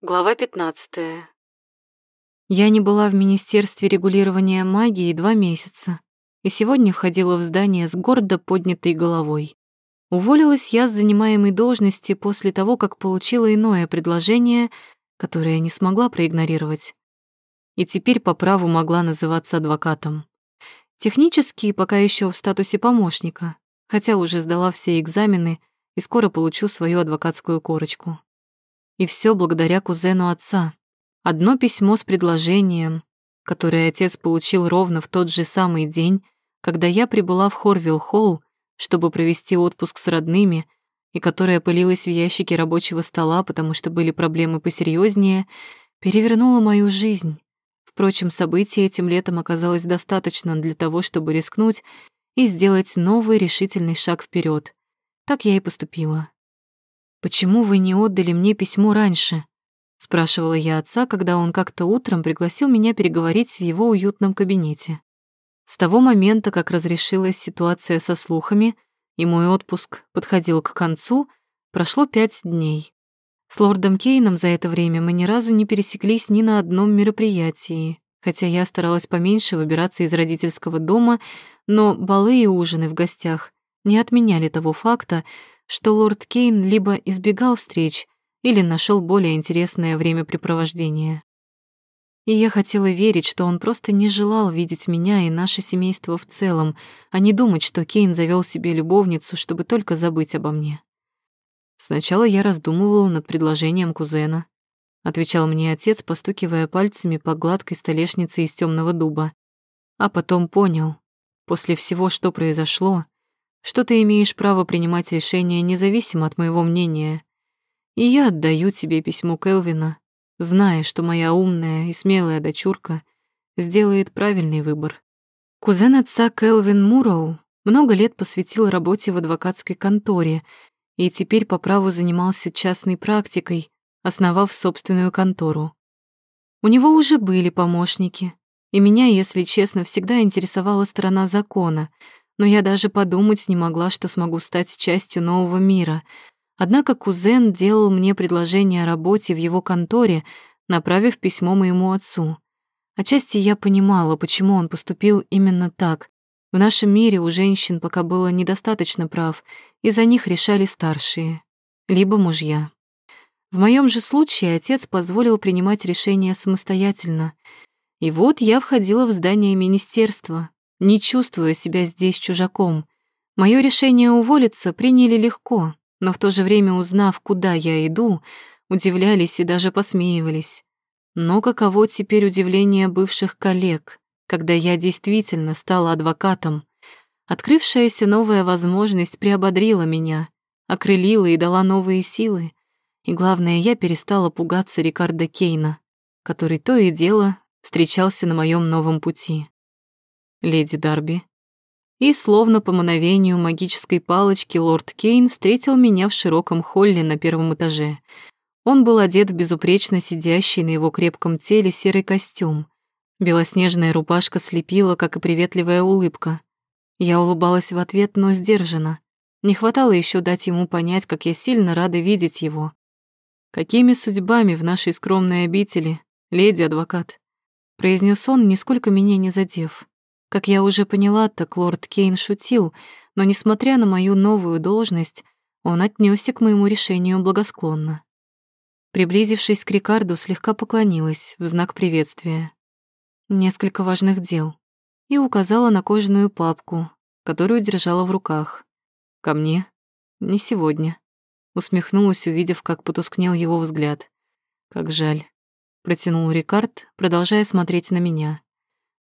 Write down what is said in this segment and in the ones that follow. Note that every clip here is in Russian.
Глава 15. Я не была в Министерстве регулирования магии два месяца, и сегодня входила в здание с гордо поднятой головой. Уволилась я с занимаемой должности после того, как получила иное предложение, которое не смогла проигнорировать. И теперь по праву могла называться адвокатом. Технически пока еще в статусе помощника, хотя уже сдала все экзамены и скоро получу свою адвокатскую корочку. И все благодаря кузену отца. Одно письмо с предложением, которое отец получил ровно в тот же самый день, когда я прибыла в Хорвилл-Холл, чтобы провести отпуск с родными, и которое пылилось в ящике рабочего стола, потому что были проблемы посерьезнее, перевернуло мою жизнь. Впрочем, событий этим летом оказалось достаточно для того, чтобы рискнуть и сделать новый решительный шаг вперед. Так я и поступила. «Почему вы не отдали мне письмо раньше?» — спрашивала я отца, когда он как-то утром пригласил меня переговорить в его уютном кабинете. С того момента, как разрешилась ситуация со слухами, и мой отпуск подходил к концу, прошло пять дней. С лордом Кейном за это время мы ни разу не пересеклись ни на одном мероприятии, хотя я старалась поменьше выбираться из родительского дома, но балы и ужины в гостях не отменяли того факта, что лорд Кейн либо избегал встреч, или нашел более интересное времяпрепровождение. И я хотела верить, что он просто не желал видеть меня и наше семейство в целом, а не думать, что Кейн завел себе любовницу, чтобы только забыть обо мне. Сначала я раздумывала над предложением кузена, отвечал мне отец, постукивая пальцами по гладкой столешнице из темного дуба. А потом понял, после всего, что произошло, что ты имеешь право принимать решения независимо от моего мнения. И я отдаю тебе письмо Келвина, зная, что моя умная и смелая дочурка сделает правильный выбор. Кузен отца Келвин Муроу много лет посвятил работе в адвокатской конторе и теперь по праву занимался частной практикой, основав собственную контору. У него уже были помощники, и меня, если честно, всегда интересовала сторона закона — но я даже подумать не могла, что смогу стать частью нового мира. Однако кузен делал мне предложение о работе в его конторе, направив письмо моему отцу. Отчасти я понимала, почему он поступил именно так. В нашем мире у женщин пока было недостаточно прав, и за них решали старшие, либо мужья. В моем же случае отец позволил принимать решения самостоятельно. И вот я входила в здание министерства, не чувствуя себя здесь чужаком. Мое решение уволиться приняли легко, но в то же время, узнав, куда я иду, удивлялись и даже посмеивались. Но каково теперь удивление бывших коллег, когда я действительно стала адвокатом. Открывшаяся новая возможность приободрила меня, окрылила и дала новые силы. И главное, я перестала пугаться Рикардо Кейна, который то и дело встречался на моем новом пути леди Дарби. И словно по мановению магической палочки лорд Кейн встретил меня в широком холле на первом этаже. Он был одет в безупречно сидящий на его крепком теле серый костюм. Белоснежная рубашка слепила, как и приветливая улыбка. Я улыбалась в ответ, но сдержанно. Не хватало еще дать ему понять, как я сильно рада видеть его. «Какими судьбами в нашей скромной обители, леди-адвокат?» произнес он, нисколько меня не задев. Как я уже поняла, так лорд Кейн шутил, но, несмотря на мою новую должность, он отнесся к моему решению благосклонно. Приблизившись к Рикарду, слегка поклонилась в знак приветствия. Несколько важных дел. И указала на кожаную папку, которую держала в руках. «Ко мне? Не сегодня». Усмехнулась, увидев, как потускнел его взгляд. «Как жаль», — протянул Рикард, продолжая смотреть на меня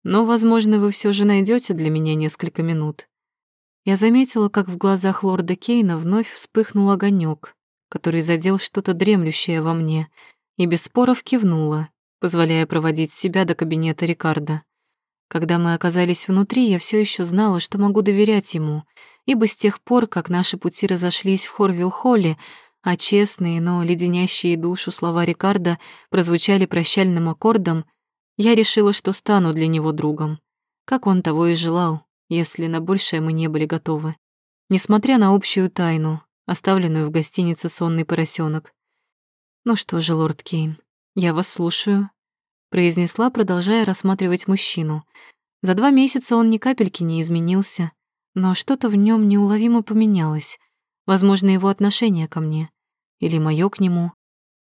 но, возможно, вы все же найдете для меня несколько минут. Я заметила, как в глазах лорда Кейна вновь вспыхнул огонек, который задел что-то дремлющее во мне, и без споров кивнула, позволяя проводить себя до кабинета Рикардо. Когда мы оказались внутри, я все еще знала, что могу доверять ему, ибо с тех пор, как наши пути разошлись в Хорвилл-Холле, а честные, но леденящие душу слова Рикардо прозвучали прощальным аккордом, я решила, что стану для него другом, как он того и желал, если на большее мы не были готовы. Несмотря на общую тайну, оставленную в гостинице сонный поросенок. Ну что же, лорд Кейн, «Я вас слушаю», — произнесла, продолжая рассматривать мужчину. За два месяца он ни капельки не изменился, но что-то в нем неуловимо поменялось. Возможно, его отношение ко мне. Или моё к нему.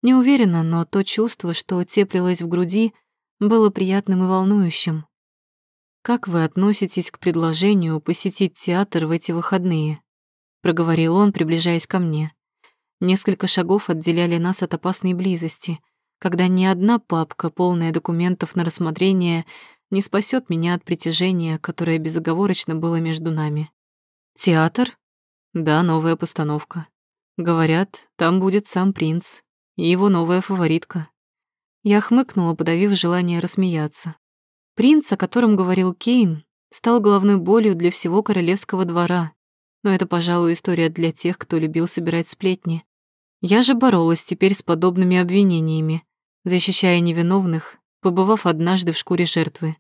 Не уверена, но то чувство, что теплилось в груди, было приятным и волнующим. «Как вы относитесь к предложению посетить театр в эти выходные?» — проговорил он, приближаясь ко мне. Несколько шагов отделяли нас от опасной близости, когда ни одна папка, полная документов на рассмотрение, не спасет меня от притяжения, которое безоговорочно было между нами. «Театр?» «Да, новая постановка. Говорят, там будет сам принц и его новая фаворитка». Я хмыкнула, подавив желание рассмеяться. Принц, о котором говорил Кейн, стал головной болью для всего королевского двора. Но это, пожалуй, история для тех, кто любил собирать сплетни. Я же боролась теперь с подобными обвинениями, защищая невиновных, побывав однажды в шкуре жертвы.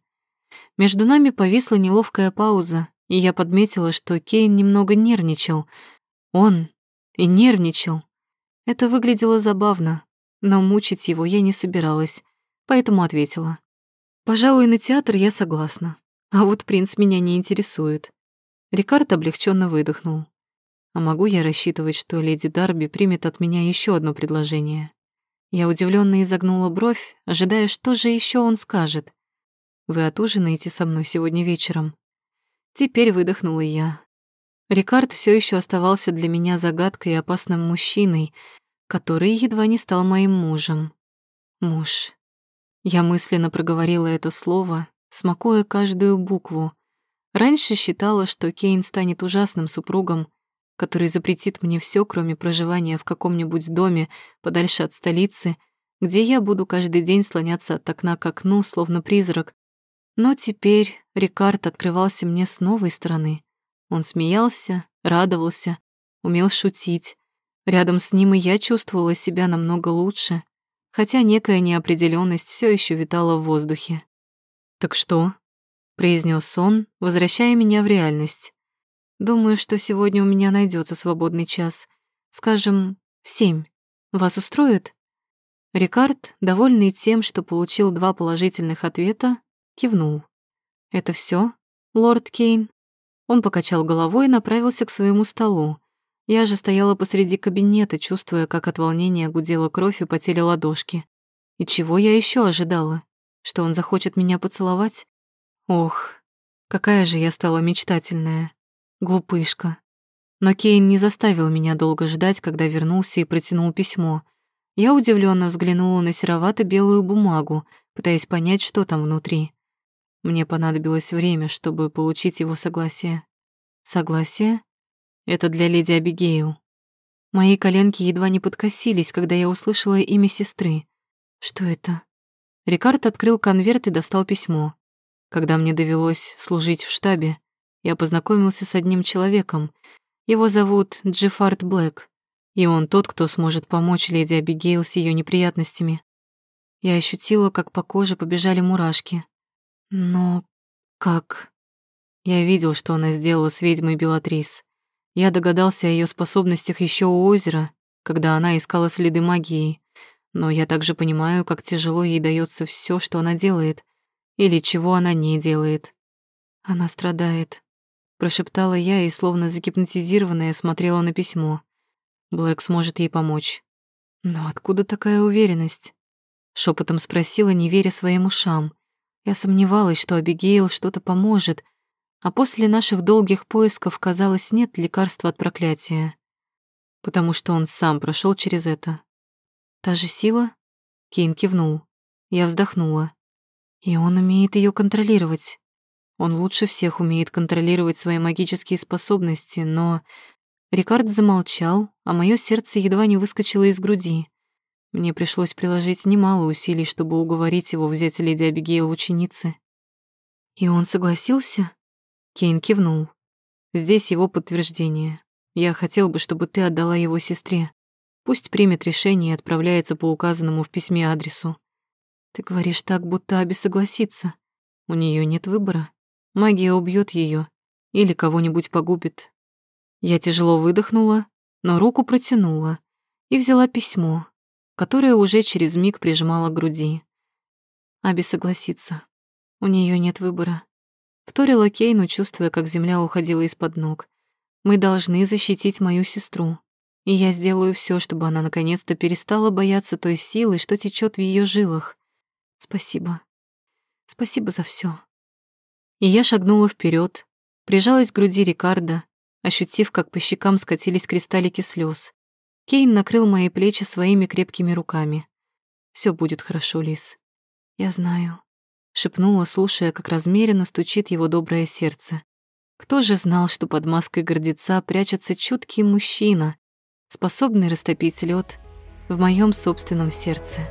Между нами повисла неловкая пауза, и я подметила, что Кейн немного нервничал. Он и нервничал. Это выглядело забавно, но мучить его я не собиралась, поэтому ответила. Пожалуй, на театр я согласна. А вот принц меня не интересует. Рикард облегченно выдохнул. А могу я рассчитывать, что леди Дарби примет от меня еще одно предложение? Я удивленно изогнула бровь, ожидая, что же еще он скажет. Вы отужинаете со мной сегодня вечером? Теперь выдохнула я. Рикард все еще оставался для меня загадкой и опасным мужчиной, который едва не стал моим мужем. Муж. Я мысленно проговорила это слово, смакуя каждую букву. Раньше считала, что Кейн станет ужасным супругом, который запретит мне все, кроме проживания в каком-нибудь доме подальше от столицы, где я буду каждый день слоняться от окна к окну, словно призрак. Но теперь Рикард открывался мне с новой стороны. Он смеялся, радовался, умел шутить. Рядом с ним и я чувствовала себя намного лучше, хотя некая неопределенность все еще витала в воздухе. «Так что?» — произнес он, возвращая меня в реальность. «Думаю, что сегодня у меня найдется свободный час. Скажем, в семь. Вас устроит?» Рикард, довольный тем, что получил два положительных ответа, кивнул. «Это все, лорд Кейн?» Он покачал головой и направился к своему столу. Я же стояла посреди кабинета, чувствуя, как от волнения гудела кровь и потели ладошки. И чего я еще ожидала? Что он захочет меня поцеловать? Ох, какая же я стала мечтательная. Глупышка. Но Кейн не заставил меня долго ждать, когда вернулся и протянул письмо. Я удивленно взглянула на серовато-белую бумагу, пытаясь понять, что там внутри. Мне понадобилось время, чтобы получить его согласие. Согласие? Это для леди Абигейл. Мои коленки едва не подкосились, когда я услышала имя сестры. Что это? Рикард открыл конверт и достал письмо. Когда мне довелось служить в штабе, я познакомился с одним человеком. Его зовут Джеффард Блэк, и он тот, кто сможет помочь леди Абигейл с ее неприятностями. Я ощутила, как по коже побежали мурашки. Но как? Я видел, что она сделала с ведьмой Белатрис. Я догадался о ее способностях еще у озера, когда она искала следы магии. Но я также понимаю, как тяжело ей дается все, что она делает, или чего она не делает. Она страдает, прошептала я и, словно загипнотизированная, смотрела на письмо. Блэк сможет ей помочь. Но откуда такая уверенность? Шепотом спросила, не веря своим ушам. Я сомневалась, что Абигейл что-то поможет, а после наших долгих поисков, казалось, нет лекарства от проклятия. Потому что он сам прошел через это. Та же сила? Кейн кивнул. Я вздохнула. И он умеет ее контролировать. Он лучше всех умеет контролировать свои магические способности, но... Рикард замолчал, а мое сердце едва не выскочило из груди. Мне пришлось приложить немало усилий, чтобы уговорить его взять леди Абигейл ученицы. И он согласился? Кейн кивнул. Здесь его подтверждение. Я хотел бы, чтобы ты отдала его сестре. Пусть примет решение и отправляется по указанному в письме адресу. Ты говоришь так, будто Аби согласится. У нее нет выбора. Магия убьет ее или кого-нибудь погубит. Я тяжело выдохнула, но руку протянула и взяла письмо. которое уже через миг прижимало к груди. Аби согласится. У нее нет выбора. Вторила Кейну, чувствуя, как земля уходила из-под ног. Мы должны защитить мою сестру. И я сделаю все, чтобы она наконец-то перестала бояться той силы, что течет в ее жилах. Спасибо. Спасибо за все. И я шагнула вперед, прижалась к груди Рикардо, ощутив, как по щекам скатились кристаллики слез. Кейн накрыл мои плечи своими крепкими руками. Все будет хорошо, Лис. Я знаю шепнула, слушая, как размеренно стучит его доброе сердце. Кто же знал, что под маской гордеца прячется чуткий мужчина, способный растопить лед в моем собственном сердце?